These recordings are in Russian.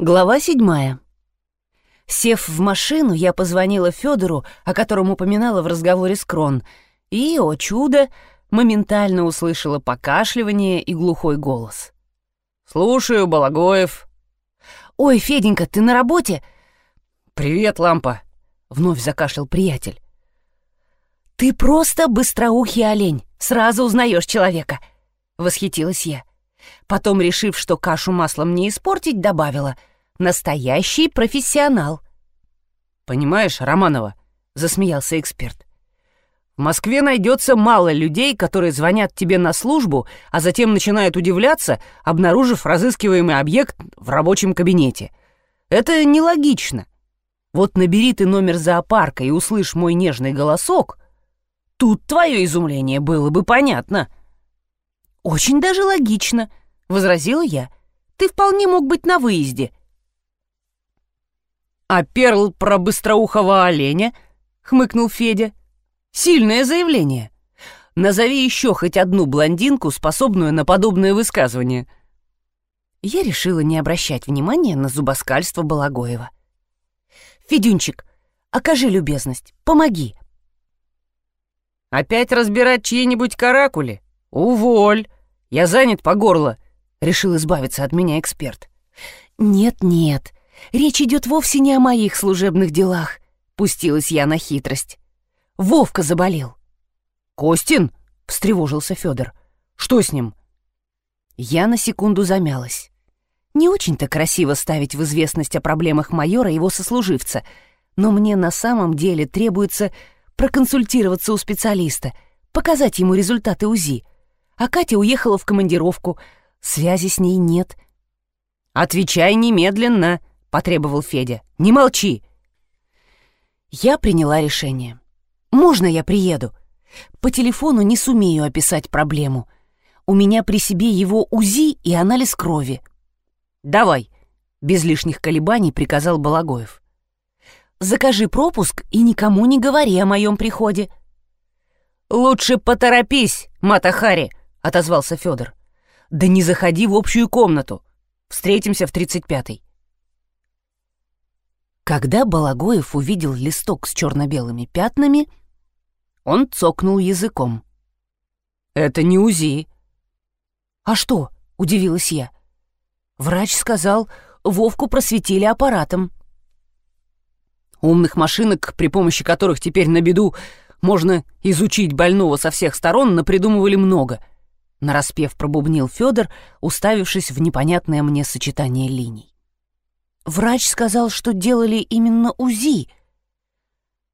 Глава седьмая. Сев в машину, я позвонила Федору, о котором упоминала в разговоре с Крон, и, о чудо, моментально услышала покашливание и глухой голос. «Слушаю, Балагоев». «Ой, Феденька, ты на работе?» «Привет, Лампа», — вновь закашлял приятель. «Ты просто быстроухий олень, сразу узнаешь человека», — восхитилась я. Потом, решив, что кашу маслом не испортить, добавила «Настоящий профессионал». «Понимаешь, Романова», — засмеялся эксперт, «в Москве найдется мало людей, которые звонят тебе на службу, а затем начинают удивляться, обнаружив разыскиваемый объект в рабочем кабинете. Это нелогично. Вот набери ты номер зоопарка и услышь мой нежный голосок, тут твое изумление было бы понятно». «Очень даже логично», — возразила я. «Ты вполне мог быть на выезде». «А перл про быстроухого оленя?» — хмыкнул Федя. «Сильное заявление. Назови еще хоть одну блондинку, способную на подобное высказывание». Я решила не обращать внимания на зубоскальство Балагоева. «Федюнчик, окажи любезность, помоги». «Опять разбирать чьи-нибудь каракули? Уволь!» Я занят по горло», — решил избавиться от меня эксперт. «Нет-нет, речь идет вовсе не о моих служебных делах», — пустилась я на хитрость. «Вовка заболел». «Костин?» — встревожился Федор. «Что с ним?» Я на секунду замялась. Не очень-то красиво ставить в известность о проблемах майора его сослуживца, но мне на самом деле требуется проконсультироваться у специалиста, показать ему результаты УЗИ — а Катя уехала в командировку. Связи с ней нет. «Отвечай немедленно», — потребовал Федя. «Не молчи». Я приняла решение. «Можно я приеду?» По телефону не сумею описать проблему. У меня при себе его УЗИ и анализ крови. «Давай», — без лишних колебаний приказал Балагоев. «Закажи пропуск и никому не говори о моем приходе». «Лучше поторопись, Матахари», отозвался Федор. Да не заходи в общую комнату. Встретимся в тридцать пятой. Когда Балагоев увидел листок с черно-белыми пятнами, он цокнул языком. «Это не УЗИ». «А что?» — удивилась я. Врач сказал, Вовку просветили аппаратом. Умных машинок, при помощи которых теперь на беду можно изучить больного со всех сторон, напридумывали много — нараспев пробубнил Федор, уставившись в непонятное мне сочетание линий. Врач сказал, что делали именно УЗИ.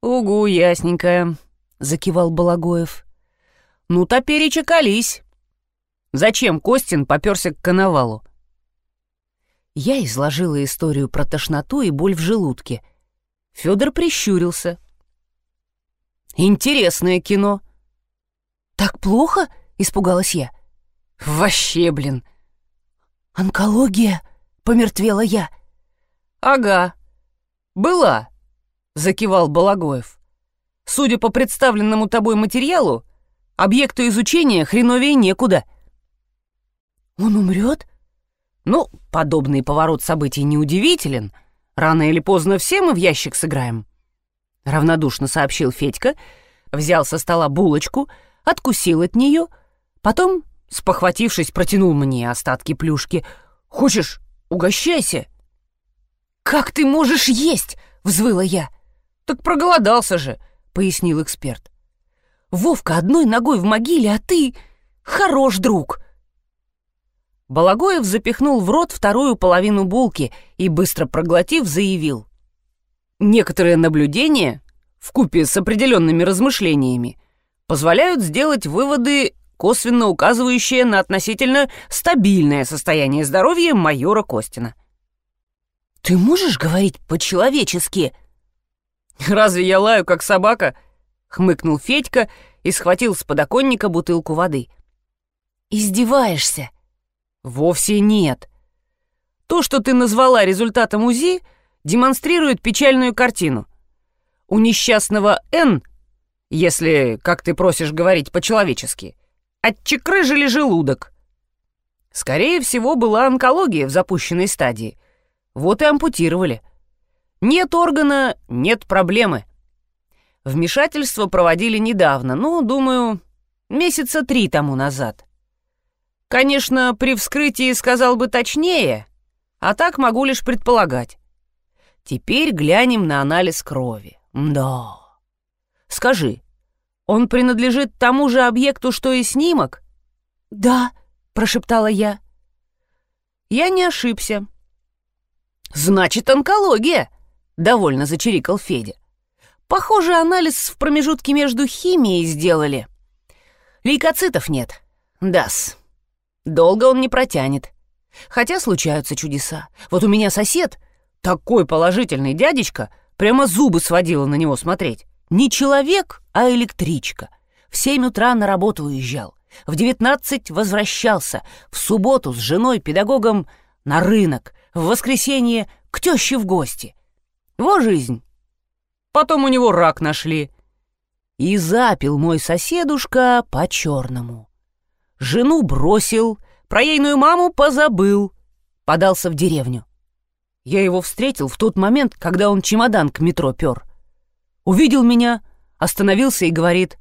Угу, ясненько, закивал Балагоев. Ну, топереча колись. Зачем Костин попёрся к коновалу? Я изложила историю про тошноту и боль в желудке. Федор прищурился. Интересное кино. Так плохо? Испугалась я. «Вообще, блин!» «Онкология?» — помертвела я. «Ага. Была», — закивал Балагоев. «Судя по представленному тобой материалу, объекту изучения хреновее некуда». «Он умрет?» «Ну, подобный поворот событий неудивителен. Рано или поздно все мы в ящик сыграем», — равнодушно сообщил Федька, взял со стола булочку, откусил от нее — Потом, спохватившись, протянул мне остатки плюшки. «Хочешь, угощайся?» «Как ты можешь есть?» — взвыла я. «Так проголодался же», — пояснил эксперт. «Вовка одной ногой в могиле, а ты... хорош друг!» Балагоев запихнул в рот вторую половину булки и, быстро проглотив, заявил. «Некоторые наблюдения, вкупе с определенными размышлениями, позволяют сделать выводы косвенно указывающее на относительно стабильное состояние здоровья майора Костина. «Ты можешь говорить по-человечески?» «Разве я лаю, как собака?» — хмыкнул Федька и схватил с подоконника бутылку воды. «Издеваешься?» «Вовсе нет. То, что ты назвала результатом УЗИ, демонстрирует печальную картину. У несчастного Н, если, как ты просишь говорить по-человечески, отчекрыжили желудок. Скорее всего, была онкология в запущенной стадии. Вот и ампутировали. Нет органа — нет проблемы. Вмешательство проводили недавно, ну, думаю, месяца три тому назад. Конечно, при вскрытии сказал бы точнее, а так могу лишь предполагать. Теперь глянем на анализ крови. Да. Скажи, он принадлежит тому же объекту, что и снимок? Да, прошептала я. Я не ошибся. Значит, онкология, довольно зачирикал Федя. Похоже, анализ в промежутке между химией сделали. Лейкоцитов нет. Дас. Долго он не протянет. Хотя случаются чудеса. Вот у меня сосед, такой положительный дядечка, прямо зубы сводило на него смотреть. Не человек, а электричка. В семь утра на работу уезжал. В девятнадцать возвращался. В субботу с женой-педагогом на рынок. В воскресенье к теще в гости. Во жизнь. Потом у него рак нашли. И запил мой соседушка по-черному. Жену бросил, про ейную маму позабыл. Подался в деревню. Я его встретил в тот момент, когда он чемодан к метро пер. Увидел меня, остановился и говорит,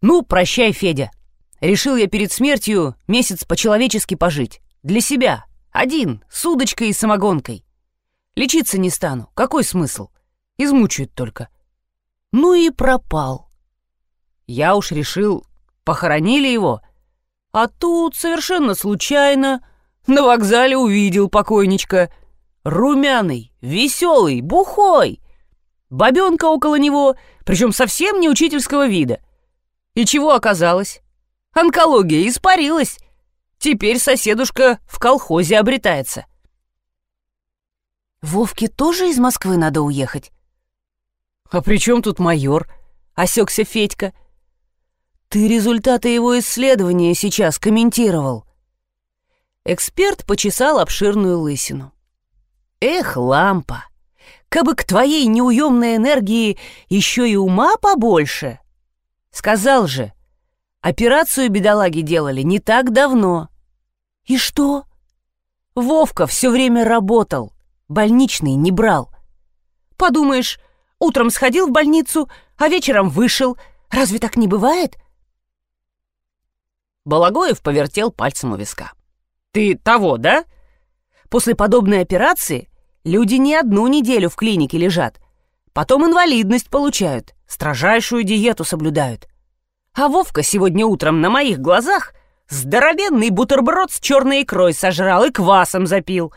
«Ну, прощай, Федя. Решил я перед смертью месяц по-человечески пожить. Для себя. Один, с удочкой и самогонкой. Лечиться не стану. Какой смысл? Измучают только. Ну и пропал. Я уж решил, похоронили его. А тут совершенно случайно на вокзале увидел покойничка — Румяный, веселый, бухой. Бабенка около него, причем совсем не учительского вида. И чего оказалось? Онкология испарилась. Теперь соседушка в колхозе обретается. Вовке тоже из Москвы надо уехать? А при чем тут майор? Осекся Федька. Ты результаты его исследования сейчас комментировал. Эксперт почесал обширную лысину. Эх, лампа, кабы к твоей неуемной энергии еще и ума побольше. Сказал же, операцию бедолаги делали не так давно. И что? Вовка все время работал, больничный не брал. Подумаешь, утром сходил в больницу, а вечером вышел. Разве так не бывает? Балагоев повертел пальцем у виска. «Ты того, да? После подобной операции Люди не одну неделю в клинике лежат. Потом инвалидность получают, строжайшую диету соблюдают. А Вовка сегодня утром на моих глазах здоровенный бутерброд с черной икрой сожрал и квасом запил.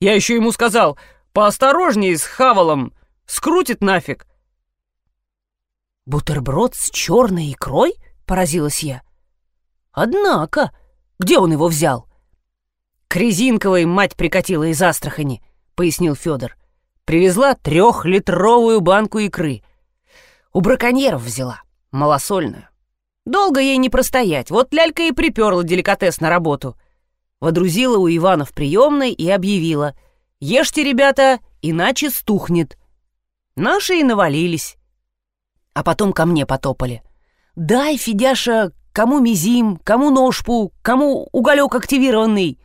Я еще ему сказал, поосторожнее с хавалом, скрутит нафиг. «Бутерброд с черной икрой?» — поразилась я. «Однако, где он его взял?» К Резинковой мать прикатила из Астрахани —— пояснил Федор. «Привезла трехлитровую банку икры. У браконьеров взяла, малосольную. Долго ей не простоять, вот лялька и приперла деликатес на работу. Водрузила у Ивана в приемной и объявила. «Ешьте, ребята, иначе стухнет». Наши и навалились. А потом ко мне потопали. «Дай, Федяша, кому мизим, кому ножпу, кому уголек активированный».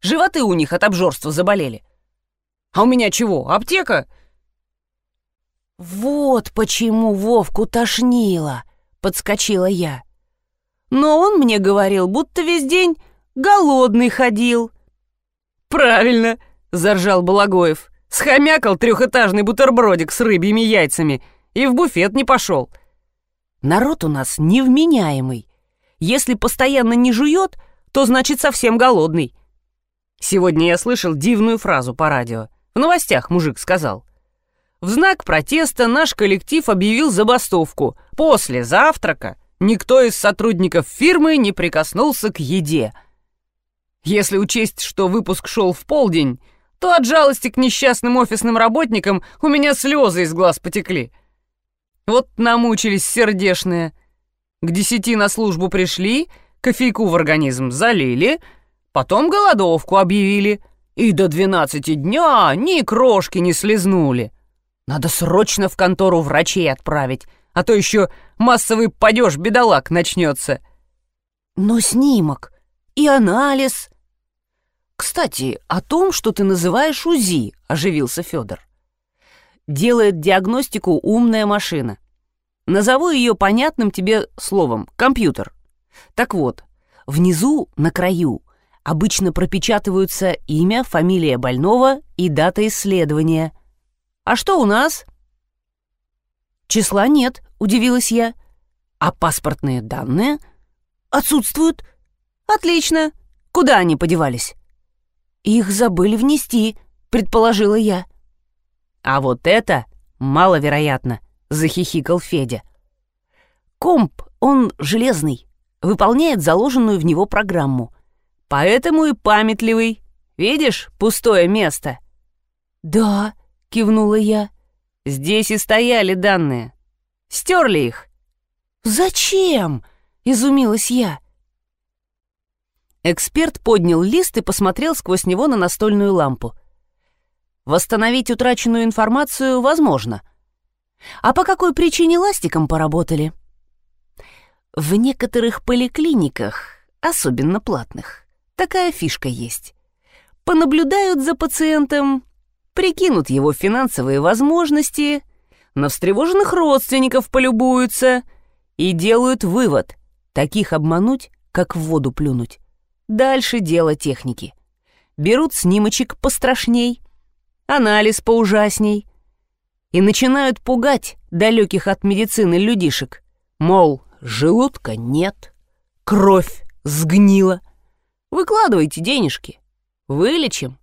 Животы у них от обжорства заболели. А у меня чего, аптека?» «Вот почему Вовку тошнило», — подскочила я. «Но он мне говорил, будто весь день голодный ходил». «Правильно», — заржал Балагоев. Схомякал трехэтажный бутербродик с рыбьими яйцами и в буфет не пошел. Народ у нас невменяемый. Если постоянно не жует, то значит совсем голодный. Сегодня я слышал дивную фразу по радио. В новостях мужик сказал. В знак протеста наш коллектив объявил забастовку. После завтрака никто из сотрудников фирмы не прикоснулся к еде. Если учесть, что выпуск шел в полдень, то от жалости к несчастным офисным работникам у меня слезы из глаз потекли. Вот намучились сердешные. К десяти на службу пришли, кофейку в организм залили, потом голодовку объявили — и до двенадцати дня ни крошки не слезнули. Надо срочно в контору врачей отправить, а то еще массовый падеж бедолаг начнется. Но снимок и анализ. Кстати, о том, что ты называешь УЗИ, оживился Федор. Делает диагностику умная машина. Назову ее понятным тебе словом — компьютер. Так вот, внизу, на краю, обычно пропечатываются имя, фамилия больного и дата исследования. А что у нас? Числа нет, удивилась я. А паспортные данные отсутствуют. Отлично. Куда они подевались? Их забыли внести, предположила я. А вот это маловероятно, захихикал Федя. Комп, он железный, выполняет заложенную в него программу. Поэтому и памятливый. Видишь, пустое место. Да, кивнула я. Здесь и стояли данные. Стерли их. Зачем? Изумилась я. Эксперт поднял лист и посмотрел сквозь него на настольную лампу. Восстановить утраченную информацию возможно. А по какой причине ластиком поработали? В некоторых поликлиниках, особенно платных, такая фишка есть. Понаблюдают за пациентом, прикинут его финансовые возможности, на встревоженных родственников полюбуются и делают вывод — таких обмануть, как в воду плюнуть. Дальше дело техники. Берут снимочек пострашней, анализ поужасней и начинают пугать далеких от медицины людишек. Мол, желудка нет, кровь сгнила. Выкладывайте денежки, вылечим.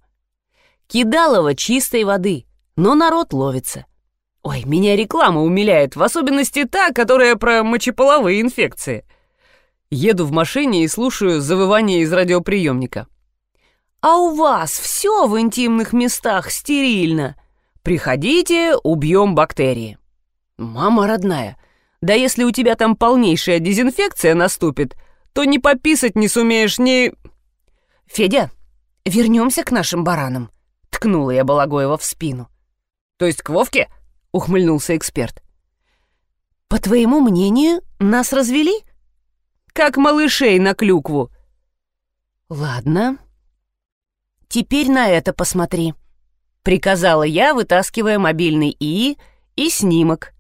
Кидалово чистой воды, но народ ловится. Ой, меня реклама умиляет, в особенности та, которая про мочеполовые инфекции — Еду в машине и слушаю завывание из радиоприемника. «А у вас все в интимных местах стерильно. Приходите, убьем бактерии». «Мама родная, да если у тебя там полнейшая дезинфекция наступит, то ни пописать не сумеешь, ни...» «Федя, вернемся к нашим баранам», — ткнула я Балагоева в спину. «То есть к Вовке?» — ухмыльнулся эксперт. «По твоему мнению, нас развели?» как малышей на клюкву. Ладно. Теперь на это посмотри, приказала я, вытаскивая мобильный ИИ и снимок.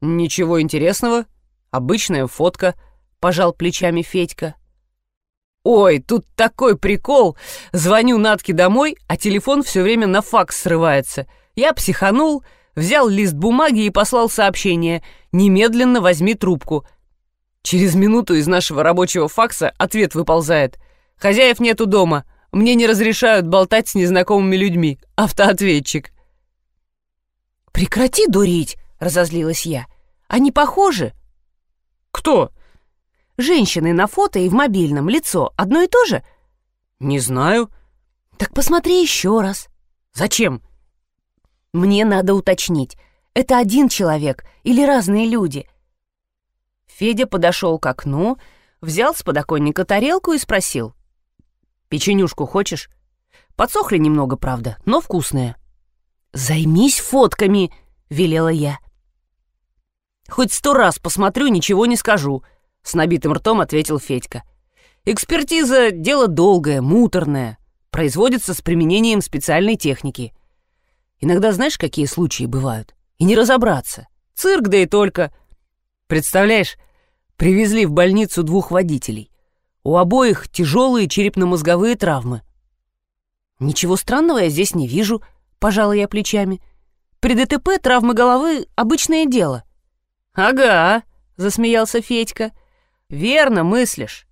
Ничего интересного, обычная фотка, пожал плечами Федька. Ой, тут такой прикол. Звоню Натке домой, а телефон все время на факс срывается. Я психанул, взял лист бумаги и послал сообщение. Немедленно возьми трубку. Через минуту из нашего рабочего факса ответ выползает. «Хозяев нету дома. Мне не разрешают болтать с незнакомыми людьми. Автоответчик». «Прекрати дурить!» — разозлилась я. «Они похожи?» «Кто?» «Женщины на фото и в мобильном лицо одно и то же?» «Не знаю». «Так посмотри еще раз». «Зачем?» «Мне надо уточнить, это один человек или разные люди?» Федя подошел к окну, взял с подоконника тарелку и спросил. «Печенюшку хочешь? Подсохли немного, правда, но вкусная». «Займись фотками», — велела я. «Хоть сто раз посмотрю, ничего не скажу», — с набитым ртом ответил Федька. «Экспертиза — дело долгое, муторное, производится с применением специальной техники. Иногда знаешь, какие случаи бывают? И не разобраться. Цирк, да и только. Представляешь, привезли в больницу двух водителей. У обоих тяжелые черепно-мозговые травмы. Ничего странного я здесь не вижу, пожала я плечами. При ДТП травмы головы — обычное дело. Ага, засмеялся Федька. Верно мыслишь.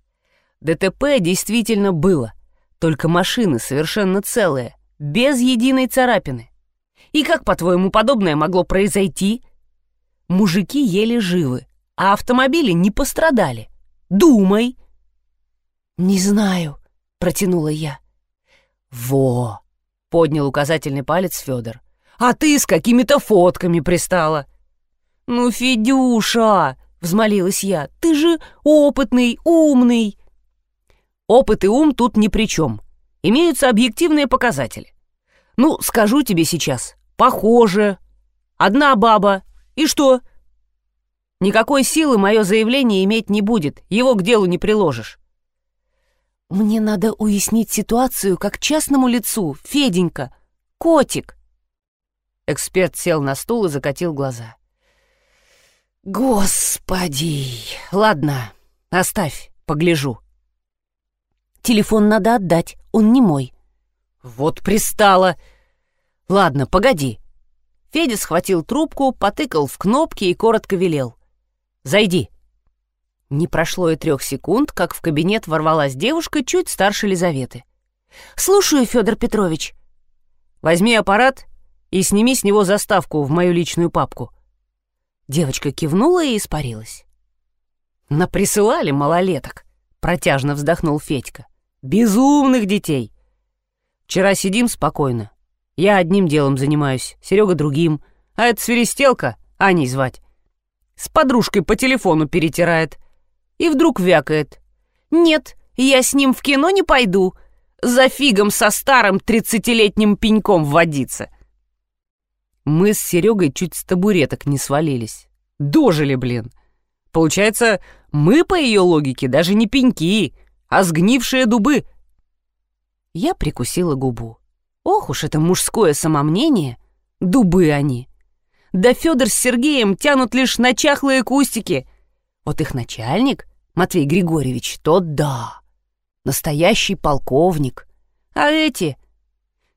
ДТП действительно было, только машины совершенно целые, без единой царапины. И как, по-твоему, подобное могло произойти? Мужики еле живы, а автомобили не пострадали. Думай!» «Не знаю», — протянула я. «Во!» — поднял указательный палец Федор. «А ты с какими-то фотками пристала!» «Ну, Федюша!» — взмолилась я. «Ты же опытный, умный!» «Опыт и ум тут ни при чем. Имеются объективные показатели. Ну, скажу тебе сейчас. Похоже. Одна баба. И что? Никакой силы мое заявление иметь не будет, его к делу не приложишь. Мне надо уяснить ситуацию как частному лицу, Феденька, котик. Эксперт сел на стул и закатил глаза. Господи! Ладно, оставь, погляжу. Телефон надо отдать, он не мой. Вот пристала. Ладно, погоди. Федя схватил трубку, потыкал в кнопки и коротко велел. «Зайди». Не прошло и трех секунд, как в кабинет ворвалась девушка чуть старше Лизаветы. «Слушаю, Федор Петрович». «Возьми аппарат и сними с него заставку в мою личную папку». Девочка кивнула и испарилась. «Наприсылали малолеток», — протяжно вздохнул Федька. «Безумных детей. Вчера сидим спокойно. Я одним делом занимаюсь, Серега другим. А эта свиристелка, Аней звать, с подружкой по телефону перетирает. И вдруг вякает. «Нет, я с ним в кино не пойду. За фигом со старым тридцатилетним пеньком водиться». Мы с Серегой чуть с табуреток не свалились. Дожили, блин. Получается, мы по ее логике даже не пеньки, а сгнившие дубы. Я прикусила губу. Ох уж это мужское самомнение. Дубы они. Да Федор с Сергеем тянут лишь на чахлые кустики. Вот их начальник, Матвей Григорьевич, тот да. Настоящий полковник. А эти...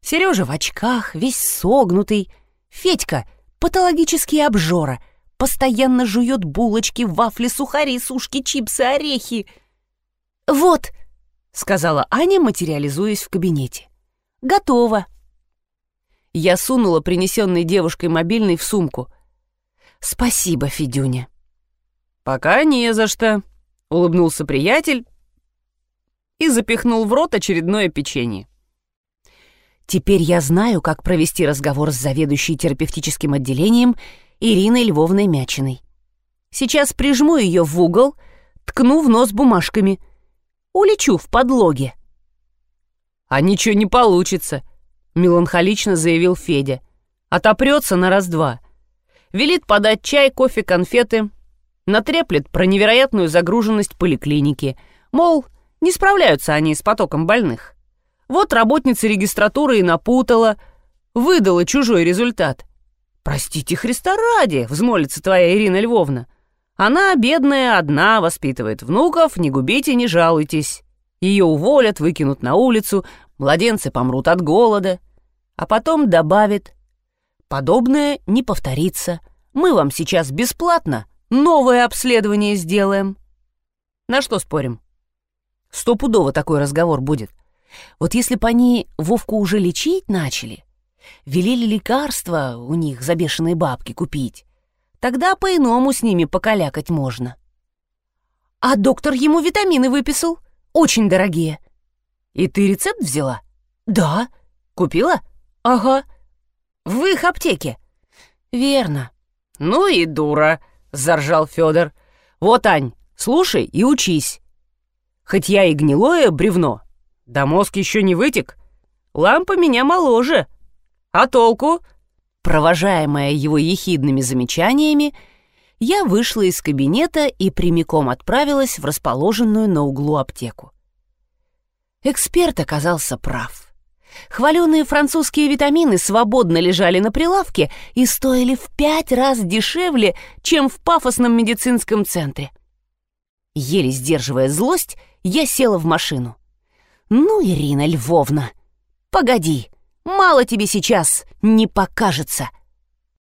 Сережа в очках, весь согнутый, Федька — патологический обжора, постоянно жует булочки, вафли, сухари, сушки, чипсы, орехи. «Вот», — сказала Аня, материализуясь в кабинете. «Готово». Я сунула принесенный девушкой мобильный в сумку. «Спасибо, Федюня». «Пока не за что», — улыбнулся приятель и запихнул в рот очередное печенье. Теперь я знаю, как провести разговор с заведующей терапевтическим отделением Ириной Львовной Мячиной. Сейчас прижму ее в угол, ткну в нос бумажками. Улечу в подлоге. «А ничего не получится», — меланхолично заявил Федя. «Отопрется на раз-два. Велит подать чай, кофе, конфеты. Натреплет про невероятную загруженность поликлиники. Мол, не справляются они с потоком больных. Вот работница регистратуры и напутала, выдала чужой результат. «Простите Христа ради», — взмолится твоя Ирина Львовна. «Она, бедная, одна, воспитывает внуков, не губите, не жалуйтесь. Ее уволят, выкинут на улицу, младенцы помрут от голода». А потом добавит, «Подобное не повторится. Мы вам сейчас бесплатно новое обследование сделаем». На что спорим? Стопудово такой разговор будет. Вот если бы они Вовку уже лечить начали, велели лекарства у них за бешеные бабки купить, тогда по-иному с ними покалякать можно. А доктор ему витамины выписал, очень дорогие. И ты рецепт взяла? Да. Купила? Ага. В их аптеке. Верно. Ну и дура, заржал Федор. Вот, Ань, слушай и учись. Хоть я и гнилое бревно, да мозг еще не вытек. Лампа меня моложе. А толку? Провожаемая его ехидными замечаниями, я вышла из кабинета и прямиком отправилась в расположенную на углу аптеку. Эксперт оказался прав. Хваленые французские витамины свободно лежали на прилавке и стоили в пять раз дешевле, чем в пафосном медицинском центре. Еле сдерживая злость, я села в машину. «Ну, Ирина Львовна, погоди, мало тебе сейчас не покажется!»